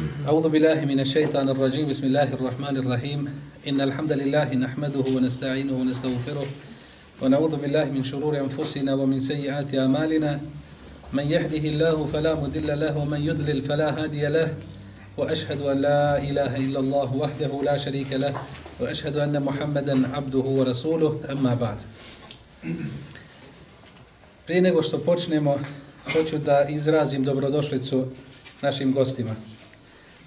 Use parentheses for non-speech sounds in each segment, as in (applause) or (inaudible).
أعوذ بالله من الشيطان الرجيم. بسم الله الرحمن الرحيم. إن الحمد لله نحمده ونستعينه ونستغفره ونعوذ بالله من شرور أنفسنا ومن سيئات أعمالنا. من يهده الله فلا مضل له ومن يضلل فلا هادي له. وأشهد أن لا إله إلا الله وحده لا شريك له وأشهد أن محمدا عبده ورسوله. أما بعد. Prije nego što počnemo, hoću da izrazim dobrodošlicu našim gostima.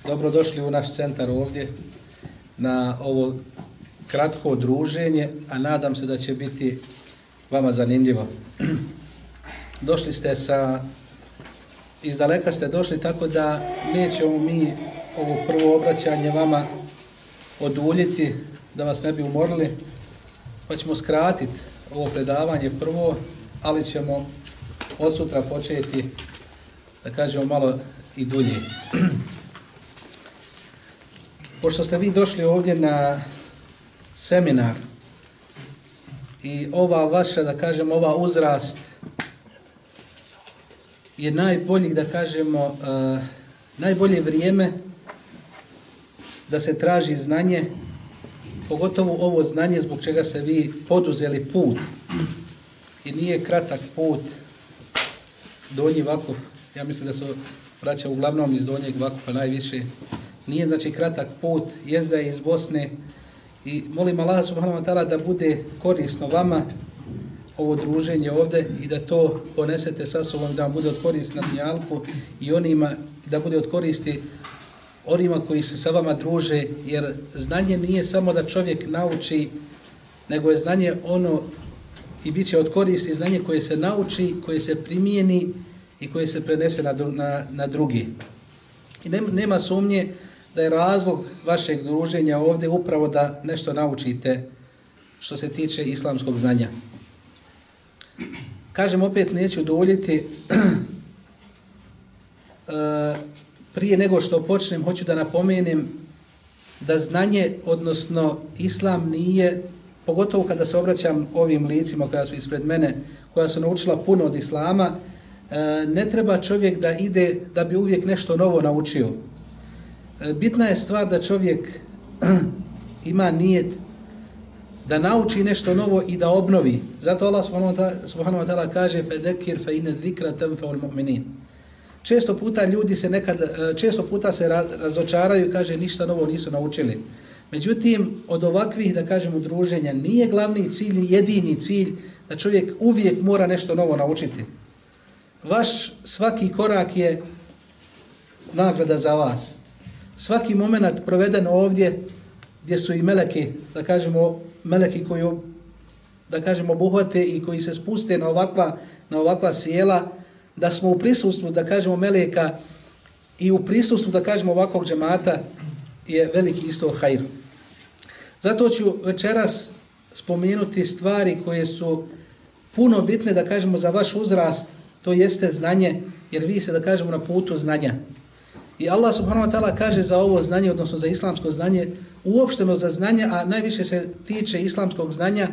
Dobrodošli u naš centar ovdje na ovo kratko druženje, a nadam se da će biti vama zanimljivo. (clears throat) Došli ste sa, iz daleka ste došli, tako da nećemo mi ovo prvo obraćanje vama oduljiti, da vas ne bi umorili, pa ćemo skratiti ovo predavanje prvo, ali ćemo od sutra početi, da kažemo malo i dulje. (clears throat) Pošto ste vi došli ovdje na seminar i ova vaša, da kažemo, ova uzrast je najbolji, da kažemo, uh, najbolje vrijeme da se traži znanje, pogotovo ovo znanje zbog čega se vi poduzeli put. I nije kratak put donji vakuf, ja mislim da su braća uglavnom iz donjeg vakufa najviše, nije znači kratak put, jezda je iz Bosne i molim Allah subhanahu wa ta'ala da bude korisno vama ovo druženje ovde i da to ponesete sa sobom da vam bude od koristi na dnjalku i onima da bude od koristi onima koji se sa vama druže jer znanje nije samo da čovjek nauči nego je znanje ono i bit će od koristi znanje koje se nauči, koje se primijeni i koje se prenese na, na, na drugi. I nema, nema sumnje da je razlog vašeg druženja ovdje upravo da nešto naučite što se tiče islamskog znanja. Kažem, opet neću duljiti. (clears throat) e, prije nego što počnem, hoću da napomenem da znanje, odnosno islam nije pogotovo kada se obraćam ovim licima koja su ispred mene, koja su naučila puno od islama, e, ne treba čovjek da ide da bi uvijek nešto novo naučio. E, bitna je stvar da čovjek (clears throat) ima nijet da nauči nešto novo i da obnovi. Zato Allah subhanahu wa ta'ala kaže fedekir fe ine dhikra temfa mu'minin. Često puta ljudi se nekad, e, često puta se razočaraju i kaže ništa novo nisu naučili. Međutim, od ovakvih, da kažemo, druženja, nije glavni cilj, jedini cilj da čovjek uvijek mora nešto novo naučiti. Vaš svaki korak je nagrada za vas. Svaki moment proveden ovdje, gdje su i meleki, da kažemo, meleki koji, da kažemo, obuhvate i koji se spuste na ovakva, na ovakva sjela, da smo u prisustvu, da kažemo, meleka i u prisustvu, da kažemo, ovakvog džemata, je veliki isto hajr. Zato ću večeras spomenuti stvari koje su puno bitne, da kažemo, za vaš uzrast, to jeste znanje, jer vi se, da kažemo, na putu znanja. I Allah subhanahu wa ta'ala kaže za ovo znanje, odnosno za islamsko znanje, uopšteno za znanje, a najviše se tiče islamskog znanja,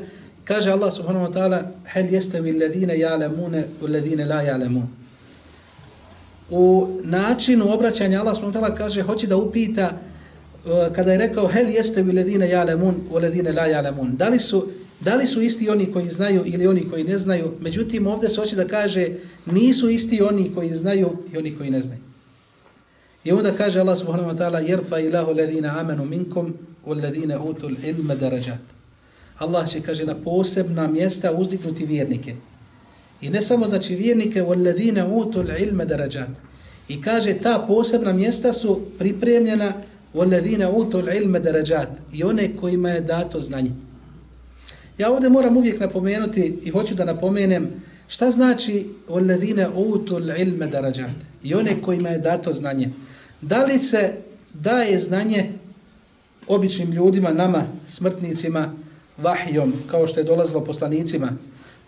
kaže Allah subhanahu wa ta'ala, hel jeste alladine ja'lemune, u la ja'lemun. U načinu obraćanja Allah subhanahu wa ta'ala kaže, hoće da upita, e, kada je rekao hel jeste alladine ja'lemun u la ja'lemun. Da li su da li su isti oni koji znaju ili oni koji ne znaju? Međutim ovdje se hoće da kaže nisu isti oni koji znaju i oni koji ne znaju. I onda kaže Allah subhanahu wa ta'ala yerfa ilahu ledina amanu minkum u ledine utul ilma darajat. Allah će kaže na posebna mjesta uzdignuti vjernike. I ne samo znači vjernike u ledine utul ilma darajat. I kaže ta posebna mjesta su pripremljena وَالَّذِينَ أُوتُوا الْعِلْمَ دَرَجَاتِ I one kojima je dato znanje. Ja ovdje moram uvijek napomenuti i hoću da napomenem šta znači وَالَّذِينَ أُوتُوا الْعِلْمَ دَرَجَاتِ I one kojima je dato znanje. Da li se daje znanje običnim ljudima, nama, smrtnicima, vahijom, kao što je dolazilo poslanicima.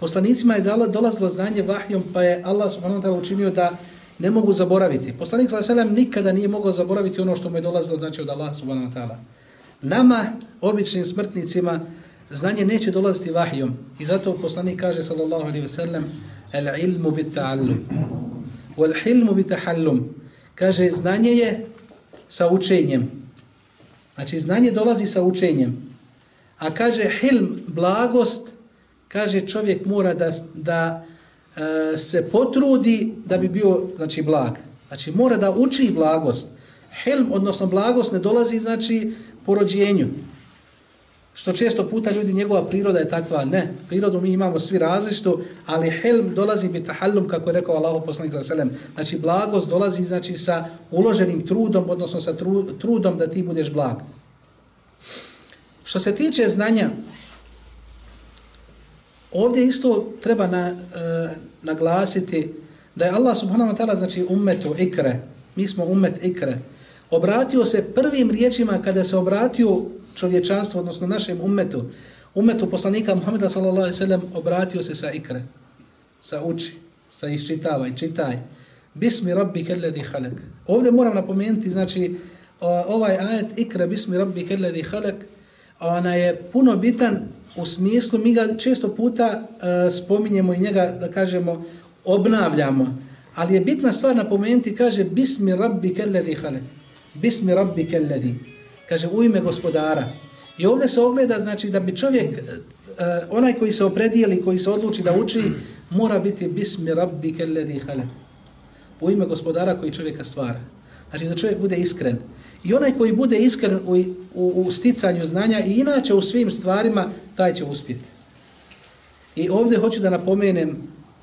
Poslanicima je dolazilo znanje vahijom, pa je Allah subhanahu wa ta'ala učinio da ne mogu zaboraviti. Poslanik sallallahu nikada nije mogao zaboraviti ono što mu je dolazilo znači od Allaha subhanahu wa ta'ala. Nama, običnim smrtnicima, znanje neće dolaziti vahijom. I zato poslanik kaže sallallahu alejhi ve sellem: "El ilmu bit ta'allum, wal hilmu bit tahallum." Kaže znanje je sa učenjem. Znači, znanje dolazi sa učenjem. A kaže hilm, blagost, kaže čovjek mora da, da e, se potrudi da bi bio, znači, blag. Znači, mora da uči blagost. Hilm, odnosno blagost, ne dolazi, znači, po rođenju. Što često puta ljudi, njegova priroda je takva, ne. Prirodu mi imamo svi različitu, ali helm dolazi bi tahallum, kako je rekao Allah poslanik za selem. Znači, blagost dolazi znači, sa uloženim trudom, odnosno sa tru, trudom da ti budeš blag. Što se tiče znanja, ovdje isto treba na, e, naglasiti da je Allah subhanahu wa ta'ala, znači ummetu ikre, mi smo ummet ikre, obratio se prvim riječima kada se obratio čovječanstvu, odnosno našem ummetu, ummetu poslanika Muhammeda sallallahu obratio se sa ikre, sa uči, sa iščitavaj, čitaj. Bismi rabbi kelledi halak. Ovdje moram napomenuti, znači, ovaj ajet ikre bismi rabbi kelledi halak, ona je puno bitan u smislu, mi ga često puta uh, spominjemo i njega, da kažemo, obnavljamo, ali je bitna stvar napomenuti, kaže, bismi rabbi kelledi halak. Bismi rabbi kelladi kaže u ime gospodara. I ovdje se ogleda, znači da bi čovjek, uh, onaj koji se opredijeli, koji se odluči da uči, mora biti bismi rabbi kelledi hale. U ime gospodara koji čovjeka stvara. Znači da čovjek bude iskren. I onaj koji bude iskren u, u, u sticanju znanja i inače u svim stvarima, taj će uspjeti. I ovdje hoću da napomenem,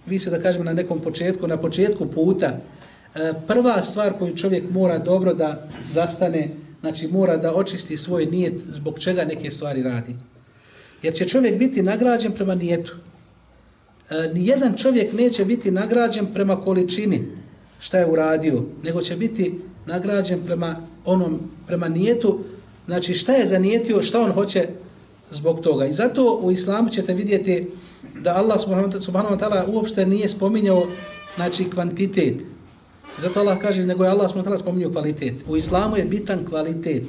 vi se da kažemo na nekom početku, na početku puta, e, prva stvar koju čovjek mora dobro da zastane, znači mora da očisti svoj nijet zbog čega neke stvari radi. Jer će čovjek biti nagrađen prema nijetu. E, nijedan čovjek neće biti nagrađen prema količini šta je uradio, nego će biti nagrađen prema onom, prema nijetu, znači šta je zanijetio, šta on hoće zbog toga. I zato u islamu ćete vidjeti da Allah subhanahu wa ta'ala uopšte nije spominjao znači kvantitet, Zato Allah kaže, nego je Allah subhanahu wa ta'ala spominio kvalitet. U islamu je bitan kvalitet.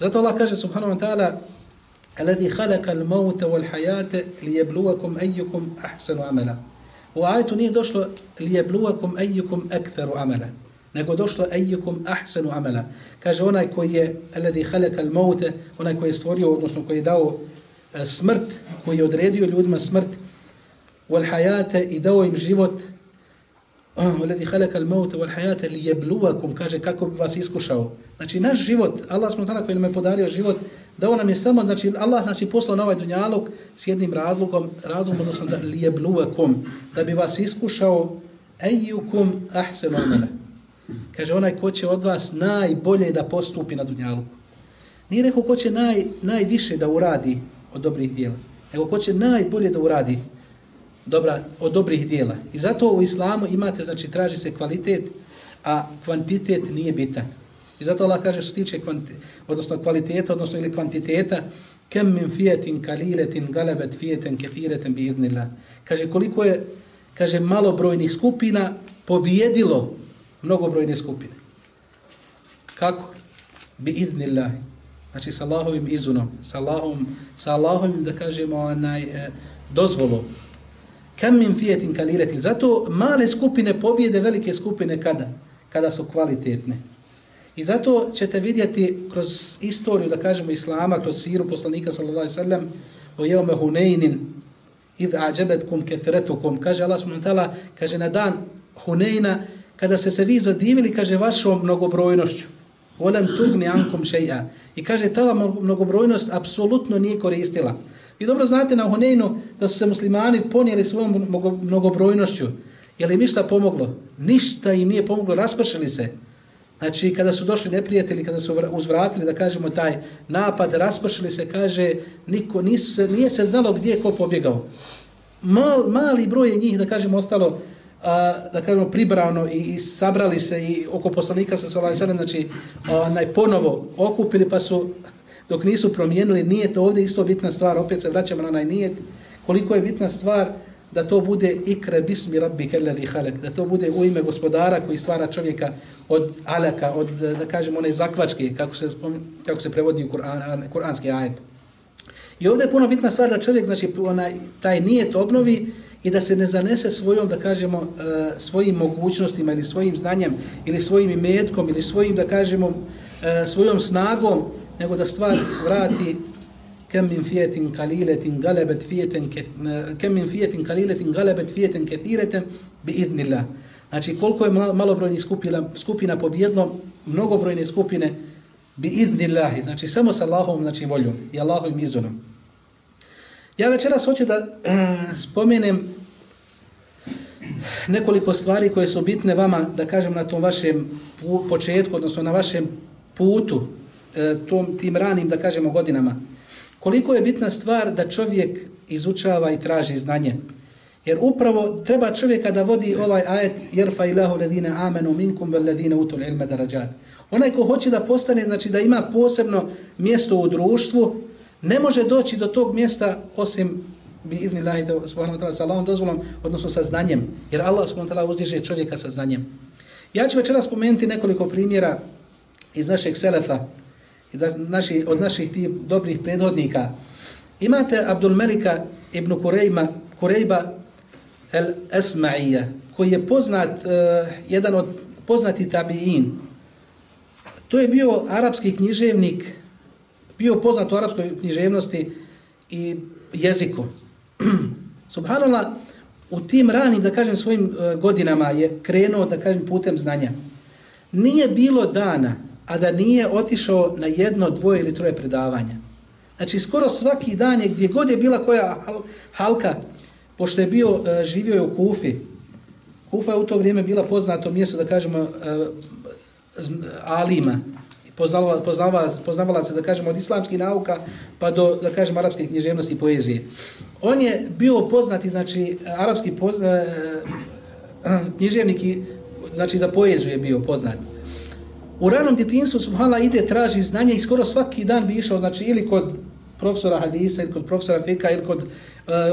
Zato Allah kaže subhanahu wa ta'ala الذي خلق الموت والحياة ليبلوكم أيكم أحسن عملا U ajetu nije došlo lijebluvakum ejukum ektheru amela, nego došlo ejukum ahsenu amela. Kaže onaj koji je, alladhi halaka al-maute, onaj koji je stvorio, odnosno koji je dao e, smrt, koji je odredio ljudima smrt, wal hayate i dao im život, Ah, Alladhi khalaqa al-mauta wal hayata liyabluwakum kaže kako bi vas iskušao. Znači naš život, Allah smo tada koji nam je podario život, dao nam je samo znači Allah nas je poslao na ovaj dunjaluk s jednim razlogom, razlogom odnosno da liyabluwakum, da bi vas iskušao ayyukum ahsanu amala. Kaže onaj ko će od vas najbolje da postupi na dunjaluku. Nije rekao ko će naj, najviše da uradi od dobrih djela, nego ko će najbolje da uradi dobra, od dobrih dijela. I zato u islamu imate, znači, traži se kvalitet, a kvantitet nije bitan. I zato Allah kaže što se tiče kvanti, odnosno kvaliteta, odnosno ili kvantiteta, kem min fijetin kaliletin galebet fijetin kefiretin bi idnila. Kaže koliko je, kaže, malobrojnih skupina pobjedilo mnogobrojne skupine. Kako? Bi idnila. Znači sa Allahovim izunom, sa Allahovim, sa Allahovim, da kažemo, onaj, eh, dozvolom. Kam min fijetin kaliretin. Zato male skupine pobjede velike skupine kada? Kada su kvalitetne. I zato ćete vidjeti kroz istoriju, da kažemo, Islama, kroz siru poslanika, sallallahu alaihi sallam, o jevme huneynin, id ađebetkum kethretukum, kaže Allah subhanahu kaže na dan Huneyna, kada se se vi zadivili, kaže vašom mnogobrojnošću, volen tugni ankum šeja. I kaže, ta mnogobrojnost apsolutno nije koristila. I dobro znate na Huneinu da su se muslimani ponijeli svojom mnogobrojnošću. Je li ništa pomoglo? Ništa im nije pomoglo, raspršili se. Znači, kada su došli neprijatelji, kada su uzvratili, da kažemo, taj napad, raspršili se, kaže, niko, nisu se, nije se znalo gdje je ko pobjegao. Mal, mali broj je njih, da kažemo, ostalo, a, da kažemo, pribrano i, i sabrali se i oko poslanika sa Salaj Sanem, znači, onaj, ponovo okupili, pa su dok nisu promijenili nijet, ovdje isto bitna stvar, opet se vraćamo na onaj nijet, koliko je bitna stvar da to bude ikre bismi rabbi kelladi halek, da to bude u ime gospodara koji stvara čovjeka od alaka, od, da kažem, one zakvačke, kako se, kako se prevodi u Kur'an, kuranski ajet. I ovdje je puno bitna stvar da čovjek, znači, onaj, taj nijet obnovi i da se ne zanese svojom, da kažemo, e, svojim mogućnostima ili svojim znanjem ili svojim imetkom ili svojim, da kažemo, e, svojom snagom, nego da stvar vrati kem min fijetin kaliletin galebet fijetin kem min fijetin kaliletin galebet fijetin kethireten bi idnillah. Znači koliko je malobrojni skupina, skupina pobjedno, mnogobrojne skupine bi idnillahi, znači samo sa Allahovom znači voljom i Allahovim izunom. Ja večeras hoću da (clears throat) spomenem nekoliko stvari koje su bitne vama, da kažem na tom vašem početku, odnosno na vašem putu, E, tom, tim ranim, da kažemo, godinama. Koliko je bitna stvar da čovjek izučava i traži znanje. Jer upravo treba čovjeka da vodi ovaj ajet jerfa ilahu ledine amenu minkum vel ledine utul ilme darajat. Onaj ko hoće da postane, znači da ima posebno mjesto u društvu, ne može doći do tog mjesta osim bi idni lahi subhanahu wa ta'ala sa Allahom dozvolom, odnosno sa znanjem. Jer Allah subhanahu wa ta'ala uzdiže čovjeka sa znanjem. Ja ću večera spomenuti nekoliko primjera iz našeg selefa, i da naši, od naših tih dobrih predhodnika. Imate Abdul Melika ibn Kurejma, Kurejba el Esma'ija, koji je poznat, uh, jedan od poznati tabi'in. To je bio arapski književnik, bio poznat u arapskoj književnosti i jeziku. (clears throat) Subhanallah, u tim ranim, da kažem, svojim uh, godinama je krenuo, da kažem, putem znanja. Nije bilo dana, a da nije otišao na jedno, dvoje ili troje predavanja. Znači, skoro svaki dan je, gdje god je bila koja halka, pošto je bio, e, živio je u Kufi. Kufa je u to vrijeme bila poznato mjesto, da kažemo, e, alima, poznavala, poznavala, poznavala se, da kažemo, od islamskih nauka pa do, da kažemo, arapske književnosti i poezije. On je bio poznati, znači, arapski poz, e, književnik i, znači, za poeziju je bio poznat. U ranom djetinstvu, subhala, ide, traži znanje i skoro svaki dan bi išao, znači, ili kod profesora hadisa, ili kod profesora fika, ili kod uh,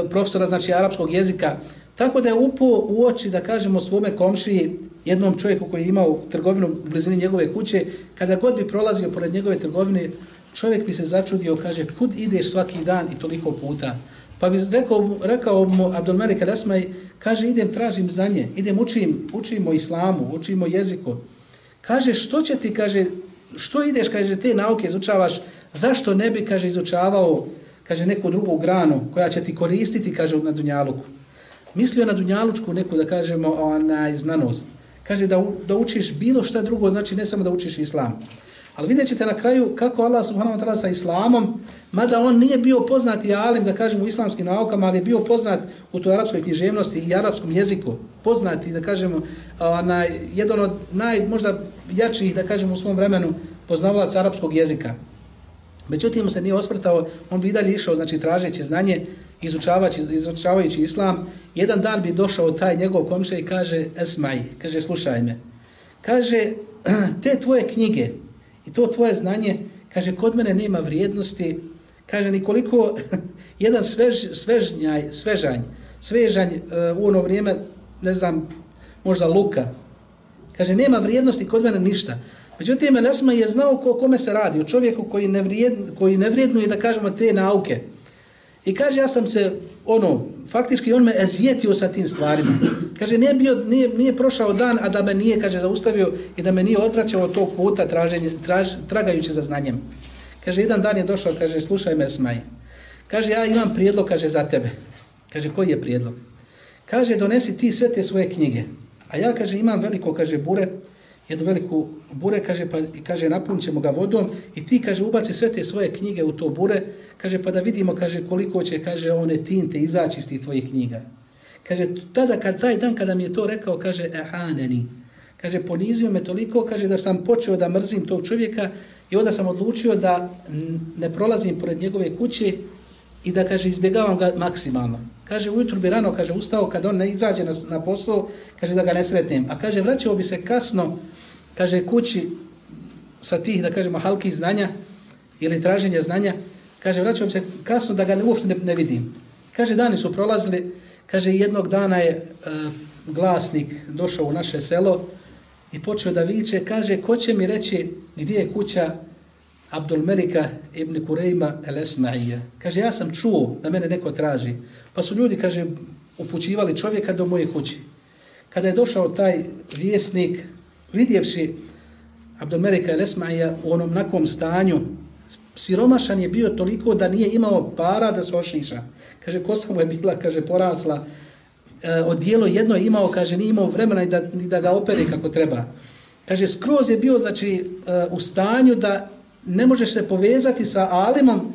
profesora, znači, arapskog jezika. Tako da je upo u oči, da kažemo, svome komšiji, jednom čovjeku koji je imao trgovinu u blizini njegove kuće, kada god bi prolazio pored njegove trgovine, čovjek bi se začudio, kaže, kud ideš svaki dan i toliko puta? Pa bi rekao, rekao mu Abdul Malik Al-Esmaj, kaže, idem, tražim znanje, idem, učim, učimo islamu, učimo jeziku. Kaže, što će ti, kaže, što ideš, kaže, te nauke izučavaš, zašto ne bi, kaže, izučavao, kaže, neku drugu granu koja će ti koristiti, kaže, na Dunjaluku. Mislio na Dunjalučku neku, da kažemo, ona znanost. Kaže, da, da učiš bilo šta drugo, znači ne samo da učiš islam. Ali vidjet ćete na kraju kako Allah subhanahu wa ta'ala sa islamom, mada on nije bio poznat i alim, da kažemo, u islamskim naukama, ali je bio poznat u toj arapskoj književnosti i arapskom jeziku. Poznati, da kažemo, onaj, jedan od naj, možda jačih, da kažemo, u svom vremenu poznavalac arapskog jezika. Međutim, se nije osvrtao, on bi dalje išao, znači, tražeći znanje, izučavajući, izučavajući islam, jedan dan bi došao taj njegov komša i kaže, esmaj, kaže, slušaj me. Kaže, te tvoje knjige, I to tvoje znanje, kaže, kod mene nema vrijednosti, kaže, nikoliko, (laughs) jedan svež, svežnjaj, svežanj, svežanj uh, u ono vrijeme, ne znam, možda luka, kaže, nema vrijednosti kod mene ništa. Međutim, Nesma je znao ko, kome se radi, o čovjeku koji nevrijed, koji ne vrijednuje, da kažemo, te nauke. I kaže, ja sam se, ono, faktički on me ezjetio sa tim stvarima. Kaže, nije, bio, nije, nije prošao dan, a da me nije, kaže, zaustavio i da me nije odvraćao od tog puta traženje, traž, tragajući za znanjem. Kaže, jedan dan je došao, kaže, slušaj me, smaj. Kaže, ja imam prijedlog, kaže, za tebe. Kaže, koji je prijedlog? Kaže, donesi ti sve te svoje knjige. A ja, kaže, imam veliko, kaže, bure, jednu veliku bure, kaže, pa, i kaže, napunit ćemo ga vodom i ti, kaže, ubaci sve te svoje knjige u to bure, kaže, pa da vidimo, kaže, koliko će, kaže, one tinte izaći iz tih tvojih knjiga. Kaže, tada, kad, taj dan kada mi je to rekao, kaže, ehaneni, kaže, ponizio me toliko, kaže, da sam počeo da mrzim tog čovjeka i onda sam odlučio da ne prolazim pored njegove kuće i da, kaže, izbjegavam ga maksimalno. Kaže, ujutru bi rano, kaže, ustao kad on ne izađe na, na poslu, kaže, da ga ne sretnem. A kaže, vraćao bi se kasno, kaže, kući sa tih, da kažemo, halki znanja ili traženja znanja, kaže, vraćao bi se kasno da ga ne, uopšte ne, ne vidim. Kaže, dani su prolazili, kaže, jednog dana je e, glasnik došao u naše selo i počeo da viče, kaže, ko će mi reći gdje je kuća Abdul Melika ibn Kurejma el Esma'ija. Kaže, ja sam čuo da mene neko traži. Pa su ljudi, kaže, upućivali čovjeka do moje kući. Kada je došao taj vjesnik, vidjevši Abdelmerika Elesmaja u onom nakom stanju, siromašan je bio toliko da nije imao para da se ošiša. Kaže, kosa mu je bila, kaže, porasla, e, odijelo jedno je imao, kaže, nije imao vremena ni da, ni da ga opere kako treba. Kaže, skroz je bio, znači, e, u stanju da ne možeš se povezati sa Alimom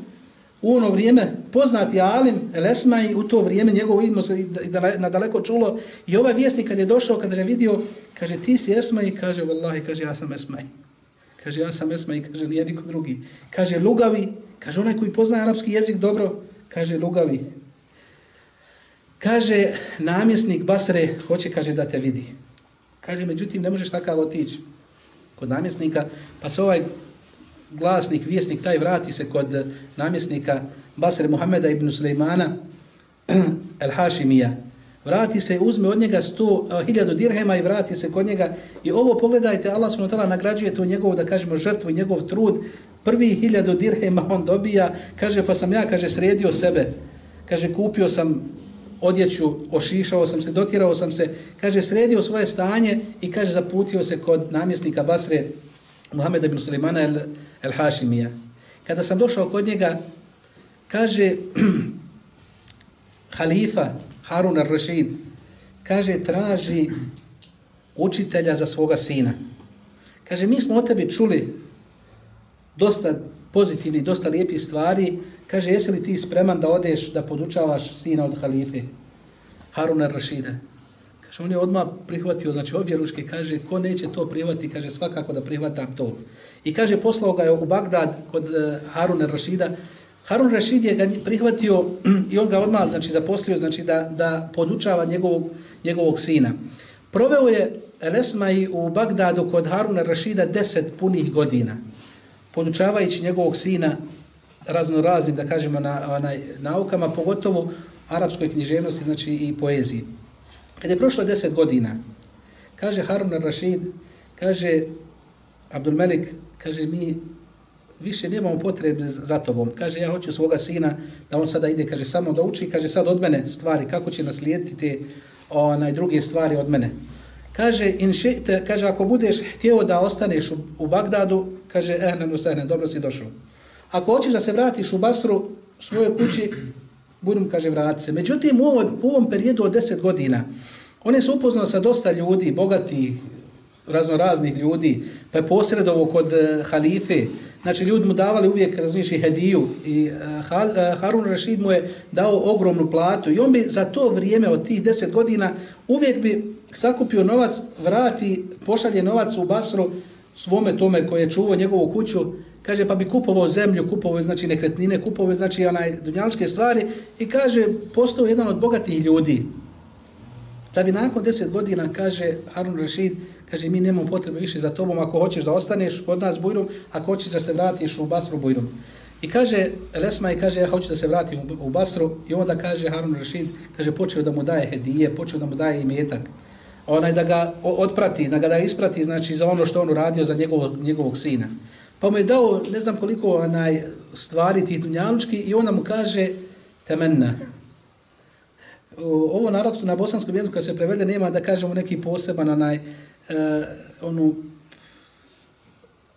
u ono vrijeme, poznati Alim, Elesmaj, u to vrijeme njegovo imo se na daleko čulo. I ovaj vjesnik kad je došao, kada je vidio, kaže, ti si Esmaj, kaže, vallahi, kaže, ja sam Esma Kaže, ja sam Esmaj, kaže, nije niko drugi. Kaže, lugavi, kaže, onaj koji poznaje arapski jezik dobro, kaže, lugavi. Kaže, namjesnik Basre, hoće, kaže, da te vidi. Kaže, međutim, ne možeš takav otići kod namjesnika, pa se ovaj glasnik, vjesnik, taj vrati se kod namjesnika Basre Muhameda ibn Sulejmana (clears throat) El Hašimija. Vrati se, uzme od njega sto eh, hiljadu dirhema i vrati se kod njega. I ovo pogledajte, Allah s.w.t. nagrađuje to njegovu, da kažemo, žrtvu i njegov trud. Prvi hiljadu dirhema on dobija, kaže, pa sam ja, kaže, sredio sebe. Kaže, kupio sam odjeću, ošišao sam se, dotirao sam se, kaže, sredio svoje stanje i kaže, zaputio se kod namjesnika Basre Muhameda bin Sulimana el, el Hašimija. Kada sam došao kod njega, kaže, (clears throat) halifa Harun al-Rashid, kaže, traži učitelja za svoga sina. Kaže, mi smo o tebi čuli dosta pozitivni, dosta lijepi stvari. Kaže, jesi li ti spreman da odeš da podučavaš sina od halife Haruna Rašida? Kaže, on je odmah prihvatio, znači obje ručke, kaže, ko neće to prihvati, kaže, svakako da prihvatam to. I kaže, poslao ga je u Bagdad kod eh, Haruna Rašida. Harun Rashid je ga prihvatio i on ga odmah, znači, zaposlio, znači, da, da podučava njegovog, njegovog sina. Proveo je Elesmaj u Bagdadu kod Haruna Rashida deset punih godina podučavajući njegovog sina razno raznim, da kažemo, na, na naukama, pogotovo arapskoj književnosti, znači i poeziji. Kada je prošlo deset godina, kaže Harun al-Rashid, kaže Abdul Melik, kaže mi više nemamo potrebe za tobom. Kaže, ja hoću svoga sina da on sada ide, kaže, samo da uči, kaže, sad od mene stvari, kako će naslijediti te onaj, druge stvari od mene. Kaže, in šeite, kaže, ako budeš htio da ostaneš u, u Bagdadu, kaže, ehnen usehnen, dobro si došao. Ako hoćeš da se vratiš u Basru, svojoj kući, budem, kaže, vrati se. Međutim, u ovom, u ovom periodu od deset godina, on je se upoznao sa dosta ljudi, bogatih, razno raznih ljudi, pa je posredovo kod e, halife, znači ljudi mu davali uvijek, razmišlji, hediju i uh, Harun Rashid mu je dao ogromnu platu i on bi za to vrijeme od tih deset godina uvijek bi sakupio novac, vrati, pošalje novac u Basru svome tome koje je čuvao njegovu kuću, kaže pa bi kupovao zemlju, kupovao znači nekretnine, kupovao znači onaj dunjaličke stvari i kaže postao jedan od bogatih ljudi. Da bi nakon deset godina, kaže Harun Rashid, kaže mi nemamo potrebe više za tobom ako hoćeš da ostaneš kod nas Bujrum, ako hoćeš da se vratiš u Basru Bujrum. I kaže, Lesma i kaže, ja hoću da se vratim u, u Basru i onda kaže Harun Rashid, kaže, počeo da mu daje hedije, počeo da mu daje imetak onaj da ga otprati, da ga da isprati, znači za ono što on uradio za njegovog, njegovog sina. Pa mu je dao ne znam koliko onaj stvari ti dunjalučki i ona mu kaže temenna. Ovo na na bosanskom jeziku kad se prevede nema da kažemo neki poseban onaj uh, onu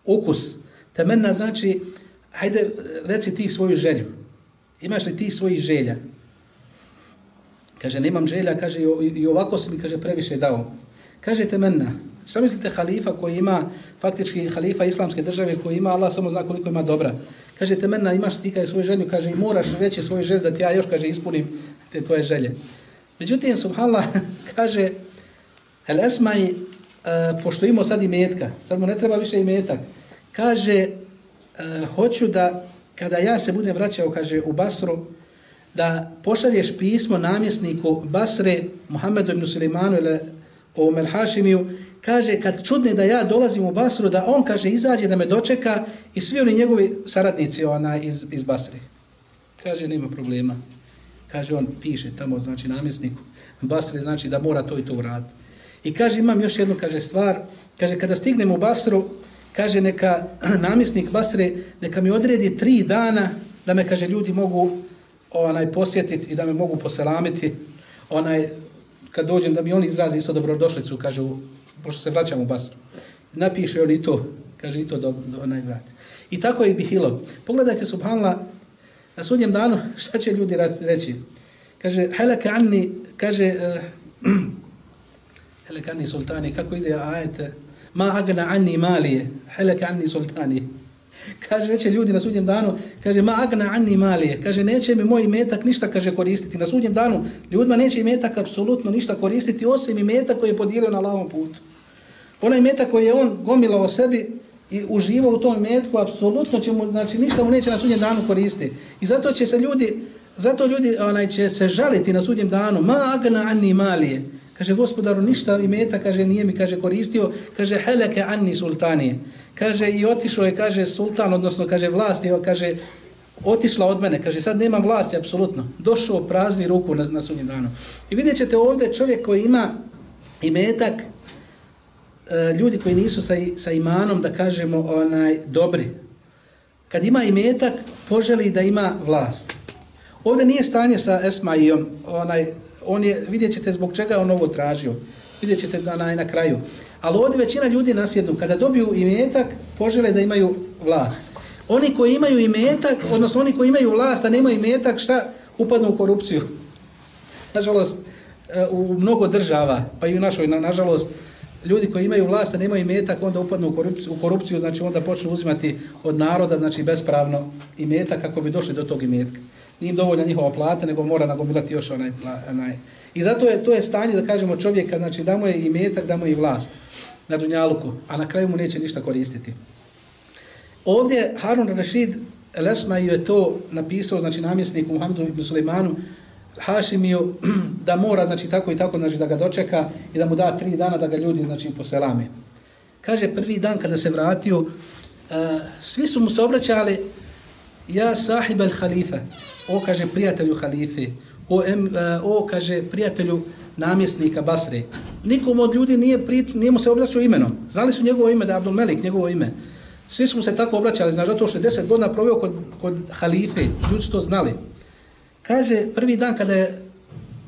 ukus. Temenna znači hajde reci ti svoju želju. Imaš li ti svojih želja? Kaže, nemam želja, kaže, i ovako si mi, kaže, previše dao. Kažete menna, šta mislite halifa koji ima, faktički halifa islamske države koji ima, Allah samo zna koliko ima dobra. Kažete menna, imaš ti kaže svoju želju, kaže, i moraš reći svoju želju da ti ja još, kaže, ispunim te tvoje želje. Međutim, subhanallah, (laughs) kaže, el esmaj, uh, e, pošto imao sad i metka, sad mu ne treba više i metak, kaže, uh, hoću da, kada ja se budem vraćao, kaže, u Basru, da pošalješ pismo namjesniku Basre, Muhammedu ibn Sulimanu ili ovom El Hašimiju, kaže, kad čudne da ja dolazim u Basru, da on, kaže, izađe da me dočeka i svi oni njegovi saradnici ona, iz, iz Basre. Kaže, nema problema. Kaže, on piše tamo, znači, namjesniku Basre, znači da mora to i to uraditi. I kaže, imam još jednu, kaže, stvar, kaže, kada stignem u Basru, kaže, neka (clears throat) namjesnik Basre, neka mi odredi tri dana da me, kaže, ljudi mogu onaj posjetiti i da me mogu poselamiti onaj, kad dođem da mi oni izrazi isto dobrodošlicu, kaže, pošto se vraćam u Basru, napiše on i to, kaže i to do, do onaj vrati. I tako je i Bihilo. Pogledajte, subhanallah, na sudnjem danu, (laughs) šta će ljudi reći? Kaže, helaka anni, kaže, eh, (clears throat) uh, helaka anni sultani, kako ide ajete, ma agna anni malije, helaka anni sultani. Kaže, neće ljudi na sudnjem danu, kaže, ma agna anni malije, kaže, neće mi moj metak ništa, kaže, koristiti. Na sudnjem danu ljudima neće metak apsolutno ništa koristiti, osim metak koji je podijelio na lavom putu. Onaj metak koji je on gomilao o sebi i uživao u tom metku, apsolutno će mu, znači, ništa mu neće na sudnjem danu koristiti. I zato će se ljudi, zato ljudi onaj, će se žaliti na sudnjem danu, ma agna anni malije, Kaže, gospodaru, ništa meta kaže, nije mi, kaže, koristio, kaže, heleke anni sultanije. Kaže, i otišao je, kaže, sultan, odnosno, kaže, vlast, je, kaže, otišla od mene, kaže, sad nema vlasti, apsolutno. Došao prazni ruku na, na sunnjem danu. I vidjet ćete ovdje čovjek koji ima imetak, e, ljudi koji nisu sa, sa imanom, da kažemo, onaj, dobri. Kad ima imetak, poželi da ima vlast. Ovdje nije stanje sa Esmaijom, onaj, on je, vidjet ćete zbog čega on ovo tražio. Vidjet ćete da na, na kraju. Ali ovdje većina ljudi nasjednu. Kada dobiju imetak, požele da imaju vlast. Oni koji imaju imetak, odnosno oni koji imaju vlast, a nemaju imetak, šta? Upadnu u korupciju. Nažalost, e, u mnogo država, pa i u našoj, na, nažalost, ljudi koji imaju vlast, a nemaju imetak, onda upadnu u korupciju, u korupciju, znači onda počnu uzimati od naroda, znači bespravno imetak, kako bi došli do tog imetka nije dovoljna njihova plata, nego mora nagomilati još onaj, onaj. I zato je to je stanje da kažemo čovjeka, znači da mu je i metak, da mu je i vlast na Dunjaluku, a na kraju mu neće ništa koristiti. Ovdje Harun Rashid Lesma je to napisao, znači namjesniku Muhammedu ibn Sulejmanu, Hašimiju, (clears throat) da mora, znači tako i tako, znači da ga dočeka i da mu da tri dana da ga ljudi, znači, poselame. Kaže, prvi dan kada se vratio, uh, svi su mu se obraćali, ja sahib al halife, o kaže prijatelju halife, o, em, e, o kaže prijatelju namjesnika Basre. Nikom od ljudi nije, pri, nije mu se obraćao imenom. Znali su njegovo ime, da je Abdul Melik, njegovo ime. Svi su mu se tako obraćali, znaš, zato što je deset godina provio kod, kod halife, ljudi su to znali. Kaže, prvi dan kada je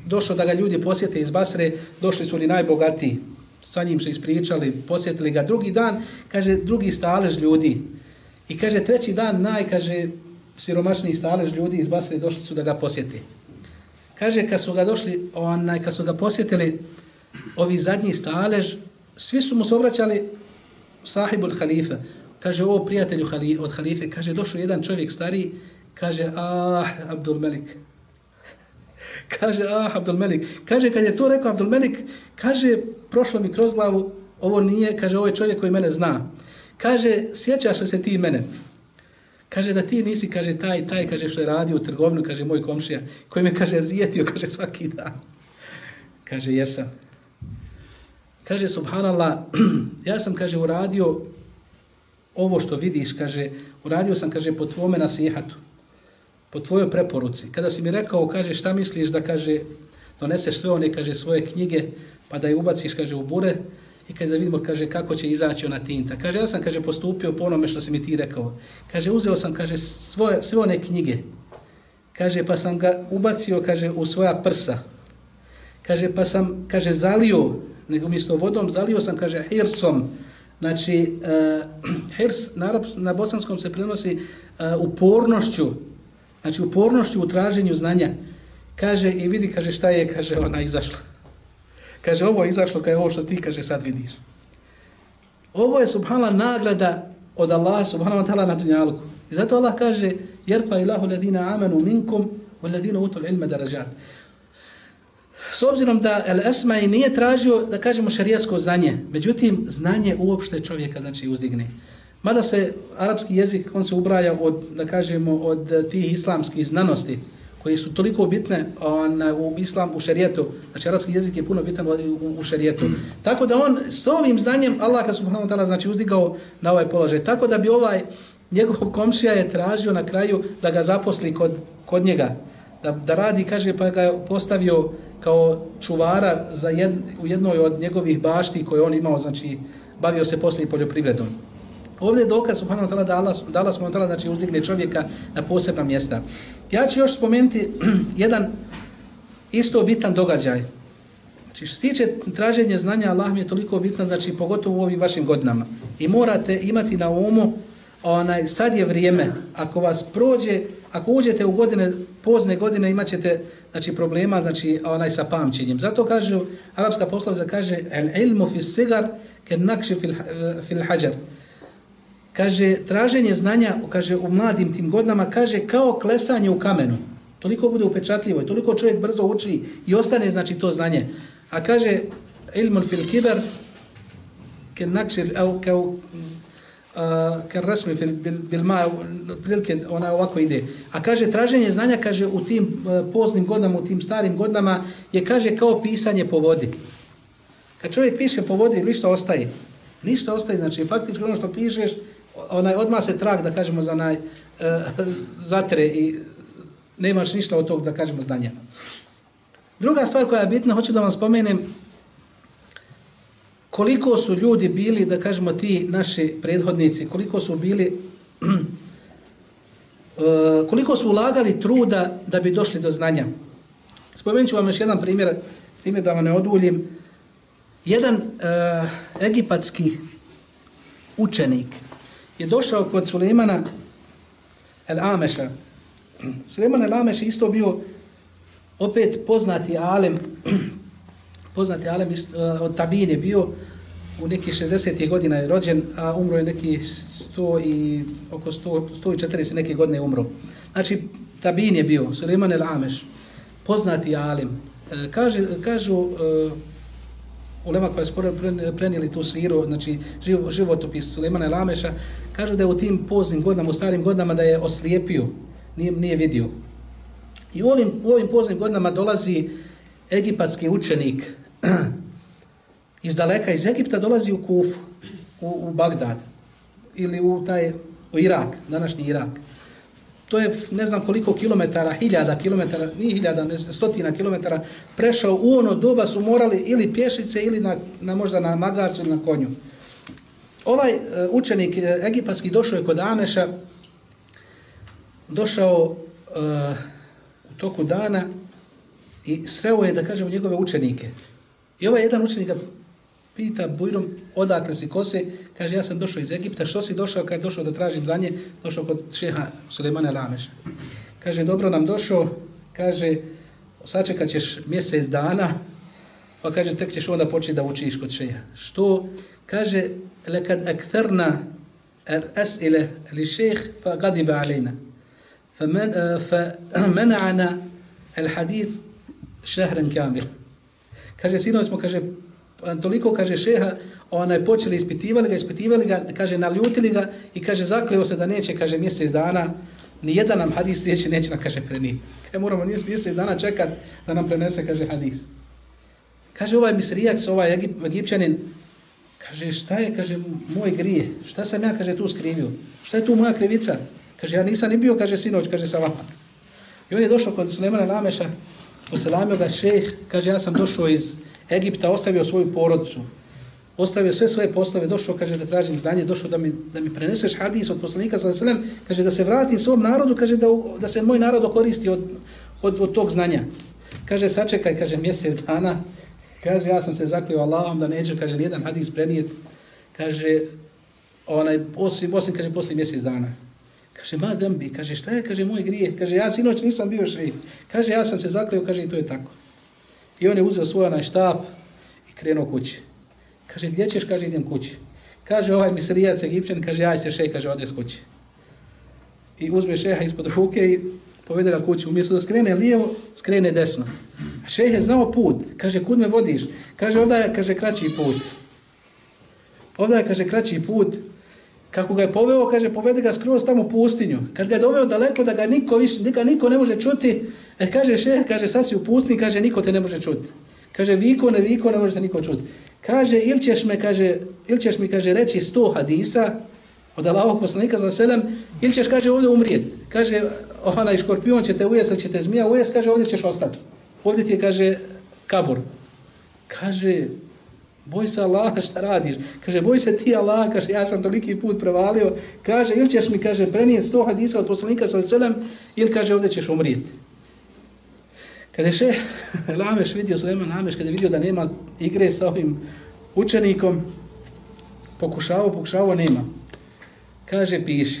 došao da ga ljudi posjete iz Basre, došli su oni najbogatiji, sa njim se ispričali, posjetili ga. Drugi dan, kaže, drugi stalež ljudi. I kaže, treći dan, naj, kaže, siromašni stalež ljudi iz Basre došli su da ga posjeti. Kaže, kad su ga došli, onaj, kad su ga posjetili, ovi zadnji stalež, svi su mu se obraćali sahibul halife. Kaže, ovo prijatelju hali, od halife, kaže, došao jedan čovjek stari, kaže, ah, Abdul Melik. (laughs) kaže, ah, Abdul Melik. Kaže, kad je to rekao Abdul Melik, kaže, prošlo mi kroz glavu, ovo nije, kaže, ovo je čovjek koji mene zna. Kaže, sjećaš li se ti mene? Kaže da ti nisi, kaže taj, taj, kaže što je radio u trgovinu, kaže moj komšija, koji me, kaže, zijetio, kaže svaki dan. Kaže, jesam. Kaže, subhanallah, (clears throat) ja sam, kaže, uradio ovo što vidiš, kaže, uradio sam, kaže, po tvome nasihatu, po tvojoj preporuci. Kada si mi rekao, kaže, šta misliš da, kaže, doneseš sve one, kaže, svoje knjige, pa da je ubaciš, kaže, u bure, i kada vidimo, kaže, kako će izaći ona tinta. Kaže, ja sam, kaže, postupio po onome što si mi ti rekao. Kaže, uzeo sam, kaže, svoje, sve one knjige. Kaže, pa sam ga ubacio, kaže, u svoja prsa. Kaže, pa sam, kaže, zalio, nego umjesto vodom, zalio sam, kaže, hirsom. Znači, uh, (clears throat) hirs na, na bosanskom se prenosi uh, upornošću. Znači, upornošću u traženju znanja. Kaže, i vidi, kaže, šta je, kaže, ona izašla. Kaže, ovo je izašlo kao ovo što ti, kaže, sad vidiš. Ovo je, subhanallah, nagrada od Allaha, subhanallah, ta'ala na dunjalku. I zato Allah kaže, jerfa ilahu ladina amanu minkum, wa ladina utul ilma darajat. S obzirom da El Esmaj nije tražio, da kažemo, šarijasko znanje, međutim, znanje uopšte čovjeka, znači, uzdigne. Mada se arapski jezik, on se ubraja od, da kažemo, od tih islamskih znanosti, koji su toliko bitne on, u islam, u šarijetu. Znači, arapski jezik je puno bitan u, u, šarijetu. Tako da on s ovim znanjem Allah ka subhanahu ta'ala znači uzdigao na ovaj položaj. Tako da bi ovaj njegov komšija je tražio na kraju da ga zaposli kod, kod njega. Da, da radi, kaže, pa ga je postavio kao čuvara za jed, u jednoj od njegovih bašti koje on imao, znači, bavio se poslije poljoprivredom. Ovdje je dokaz subhanahu wa ta'ala da Allah, da Allah subhanahu wa ta'ala znači uzdigne čovjeka na posebna mjesta. Ja ću još spomenuti (clears throat) jedan isto bitan događaj. Znači, što se tiče traženja znanja, Allah mi je toliko bitan, znači, pogotovo u ovim vašim godinama. I morate imati na umu, onaj, sad je vrijeme, ako vas prođe, ako uđete u godine, pozne godine, imat ćete, znači, problema, znači, onaj, sa pamćenjem. Zato kažu, arapska poslovica kaže, el ilmu fi sigar, ken nakši fil, eh, fil hađar. Kaže, traženje znanja, kaže, u mladim tim godinama, kaže, kao klesanje u kamenu. Toliko bude upečatljivo i toliko čovjek brzo uči i ostane, znači, to znanje. A kaže, ilmun fil kibar, ken au kao, kar rasmi fil bil, bil ma prilike ona ovako ide a kaže traženje znanja kaže u tim uh, poznim godinama u tim starim godinama je kaže kao pisanje po vodi kad čovjek piše po vodi ništa ostaje ništa ostaje znači faktički ono što pišeš onaj odma se trag da kažemo za naj e, zatre i nemaš ništa od tog da kažemo znanja druga stvar koja je bitna hoću da vam spomenem koliko su ljudi bili, da kažemo ti naši prethodnici, koliko su bili, (clears throat) e, koliko su ulagali truda da bi došli do znanja. Spomenut ću vam još jedan primjer, primjer da vam ne oduljim. Jedan e, egipatski učenik je došao kod Sulejmana El Ameša. Sulejman El Ameš isto bio opet poznati alem (clears throat) poznati alem uh, eh, od Tabine bio u neki 60. godina je rođen, a umro je neki 100 i oko 100, 140 neke godine umro. Znači, Tabin je bio, Suleiman el Ameš, poznati alim. E, kaže, kažu e, ulema koja je sporo prenijeli tu siru, znači živ, životopis Sulemana Lameša, kažu da je u tim poznim godinama, u starim godinama da je oslijepio, nije, nije vidio. I u ovim, u ovim poznim godinama dolazi egipatski učenik, (clears throat) iz daleka iz Egipta dolazi u Kufu, u, u Bagdad ili u taj u Irak, današnji Irak. To je ne znam koliko kilometara, hiljada kilometara, ni hiljada, ne stotina kilometara, prešao u ono doba su morali ili pješice ili na, na možda na magarcu ili na konju. Ovaj e, učenik e, egipatski došao je kod Ameša, došao uh, u toku dana i sreo je, da kažemo, njegove učenike. I ovaj jedan učenik pita Bujrom, odakle si kose, kaže, ja sam došao iz Egipta, što si došao, kad došao da tražim za nje, došao kod šeha Sulemana Lameša. Kaže, dobro nam došao, kaže, sačekat ćeš mjesec dana, pa kaže, tek ćeš onda početi da učiš kod šeha. Što? Kaže, lekad aktharna as'ile er li šeh fa gadiba alejna. Fa eh, mena'ana al hadith šehren kamil. Kaže, sinovi smo, kaže, Pa toliko, kaže šeha, onaj, počeli ispitivali ga, ispitivali ga, kaže, naljutili ga i kaže, zakleo se da neće, kaže, mjesec dana, ni jedan nam hadis neće, neće nam, kaže, prenijeti. Kaže, moramo mjesec dana čekat da nam prenese, kaže, hadis. Kaže, ovaj misrijac, ovaj Egip, egipćanin, kaže, šta je, kaže, moj grije, šta sam ja, kaže, tu skrivio, šta je tu moja krivica? Kaže, ja nisam ni bio, kaže, sinoć, kaže, sa vama. I on je došao kod Sulemana Lameša, poselamio ga šeh, kaže, ja sam došao iz Egipta ostavio svoju porodicu, ostavio sve svoje postave, došao, kaže, da tražim znanje, došao da mi, da mi preneseš hadis od poslanika, sa selem, kaže, da se vratim svom narodu, kaže, da, da se moj narod koristi od, od, od tog znanja. Kaže, sačekaj, kaže, mjesec dana, kaže, ja sam se zaklio Allahom da neću, kaže, jedan hadis prenijeti, kaže, onaj, osim, osim, kaže, poslije mjesec dana. Kaže, ma dambi, kaže, šta je, kaže, moj grije, kaže, ja sinoć nisam bio šeji. Kaže, ja sam se zaklio, kaže, i to je tako. I on je uzeo svoj onaj štap i krenuo kući. Kaže, gdje ćeš? Kaže, idem kući. Kaže, ovaj misrijac Egipćan, kaže, ja ćeš šej, kaže, ode s kući. I uzme šeha ispod ruke i povede ga kući. Umjesto da skrene lijevo, skrene desno. A šejh je znao put. Kaže, kud me vodiš? Kaže, ovdje je, kaže, kraći put. Ovdje je, kaže, kraći put. Kako ga je poveo, kaže, povede ga skroz tamo u pustinju. Kad ga je doveo daleko da ga niko, više, ga niko ne može čuti, E kaže šeh, kaže sad si u kaže niko te ne može čuti. Kaže viko, ne viko, ne može te niko čuti. Kaže ili ćeš me, kaže, ili ćeš mi, kaže, reći sto hadisa od Allahog poslanika za selem, ili ćeš, kaže, ovdje umrijet. Kaže, onaj škorpion će te ujest, će te zmija ujest, kaže, ovdje ćeš ostati. Ovdje ti je, kaže, kabor. Kaže, boj se Allah, šta radiš? Kaže, boj se ti Allah, kaže, ja sam toliki put prevalio. Kaže, ili ćeš mi, kaže, prenijet sto hadisa od poslanika sa selem, ili kaže, ovdje ćeš umrijeti. Kada je še (laughs) Lameš vidio, Suleman Lameš, kada je vidio da nema igre sa ovim učenikom, pokušavao, pokušavao, nema. Kaže, piši.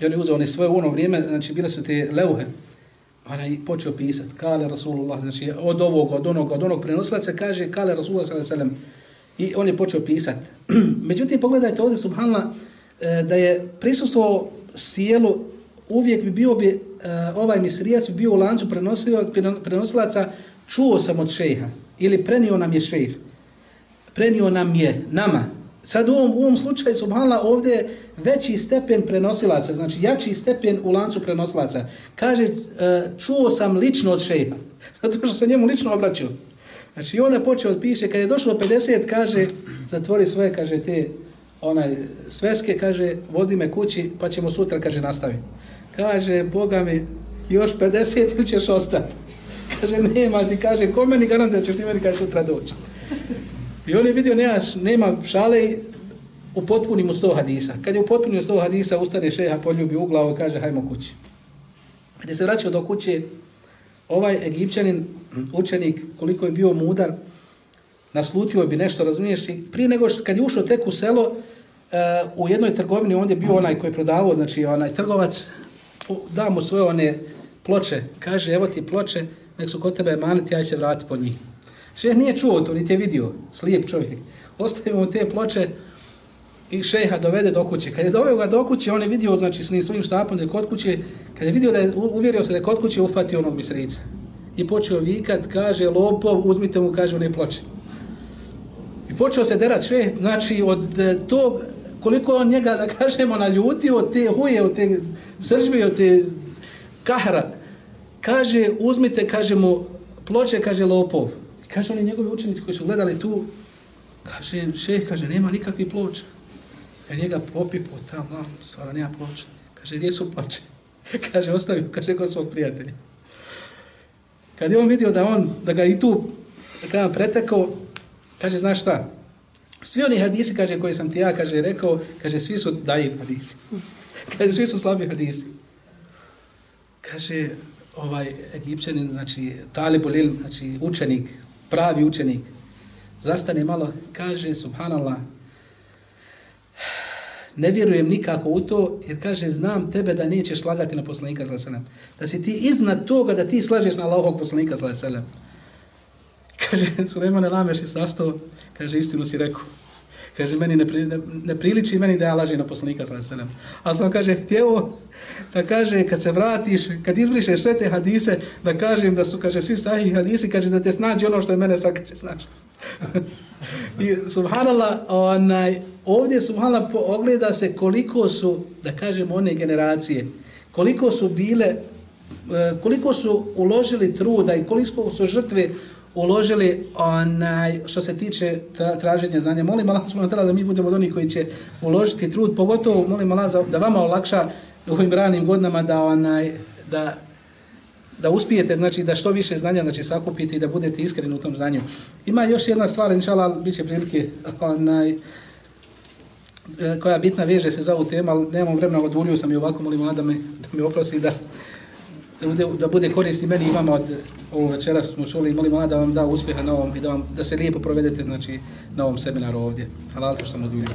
I on je uzao je svoje ono vrijeme, znači bile su te leuhe. Ona je počeo pisati, kale Rasulullah, znači od ovog, od onog, od onog prenosilaca, kaže, kale Rasulullah s.a.v. I on je počeo pisati. (clears throat) Međutim, pogledajte ovdje, subhanallah, e, da je prisustvo sjelu uvijek bi bio bi, uh, ovaj misrijac bi bio u lancu prenosilaca, čuo sam od šeha, ili prenio nam je šejh, prenio nam je, nama. Sad u ovom, u ovom slučaju, subhanallah, ovdje veći stepen prenosilaca, znači jači stepen u lancu prenosilaca. Kaže, uh, čuo sam lično od šeha, (laughs) zato što se njemu lično obraćao. Znači, i onda počeo piše, kad je došlo 50, kaže, zatvori svoje, kaže, te onaj sveske, kaže, vodi me kući, pa ćemo sutra, kaže, nastaviti. Kaže, Boga mi, još 50 ili ćeš ostati? (laughs) Kaže, nema ti, kaže, ko meni garantuje, ćeš ti meni kada sutra doći? I on je vidio, nema, nema šale, u potpunimo sto hadisa. Kad je u potpunimo sto hadisa, ustane šeha, poljubi u glavu i kaže, hajmo kući. Kad je se vraćao do kuće, ovaj egipćanin, mm, učenik, koliko je bio mudar, naslutio bi nešto, razumiješ, i prije nego što, kad je ušao tek u selo, uh, u jednoj trgovini, on je bio onaj koji je prodavao, znači onaj trgovac, da mu svoje one ploče, kaže, evo ti ploče, nek su kod tebe emanet, ja će vrati pod njih. Šeh nije čuo to, niti je vidio, slijep čovjek. (laughs) Ostavimo te ploče i šeha dovede do kuće. Kad je doveo ga do kuće, on je vidio, znači, s svojim štapom da je kod kuće, kad je vidio da je uvjerio se da je kod kuće, ufati onog misrica. I počeo vikat, kaže, lopov, uzmite mu, kaže, one ploče. I počeo se derat šeh, znači, od e, tog, koliko on njega, da kažemo, naljutio od te huje, od te sržbe, od te kahra, kaže, uzmite, kaže mu, ploče, kaže, lopov. I kaže, oni njegovi učenici koji su gledali tu, kaže, šeh, kaže, nema nikakvih ploča. Ja njega popipo tamo, stvarno nema ploča. Kaže, gdje su ploče? (laughs) kaže, ostavio, kaže, kod svog prijatelja. Kad je on vidio da on, da ga i tu, da ga pretekao, kaže, znaš šta? Svi oni hadisi, kaže, koji sam ti ja, kaže, rekao, kaže, svi su dajiv hadisi. (laughs) kaže, svi su slabi hadisi. Kaže, ovaj egipćanin, znači, talibul ilm, znači, učenik, pravi učenik, zastane malo, kaže, subhanallah, ne vjerujem nikako u to, jer kaže, znam tebe da nećeš lagati na poslanika sallallahu Da si ti iznad toga da ti slažeš na Allahovog poslanika sallallahu Kaže, Suleiman Elameš je sasto, kaže, istinu si rekao. Kaže, meni ne, pri, ne, ne priliči meni da ja lažem na poslanika sallallahu alejhi A sam kaže, htio da kaže, kad se vratiš, kad izbrišeš sve te hadise, da kažem da su, kaže, svi sahih hadisi, kaže, da te snađi ono što je mene sad, kaže, snađi. I subhanallah, onaj, ovdje subhanallah ogleda se koliko su, da kažem, one generacije, koliko su bile, e, koliko su uložili truda i koliko su žrtve uložili onaj, što se tiče tra, traženja znanja. Molim Allah subhanahu da mi budemo od onih koji će uložiti trud, pogotovo molim Allah da vama olakša u ovim ranim godinama da onaj, da da uspijete, znači da što više znanja znači sakupite i da budete iskreni u tom znanju. Ima još jedna stvar, inshallah, bit će prilike onaj, e, koja bitna veže se za ovu temu, ali nemam vremena, odvolio sam i ovako, molim da me, da mi oprosti da, da bude, da bude korisni meni i vama od ovog večera smo čuli. Molim Allah da vam da uspjeha na ovom i da, vam, da se lijepo provedete znači, na ovom seminaru ovdje. Hvala što sam odvijel.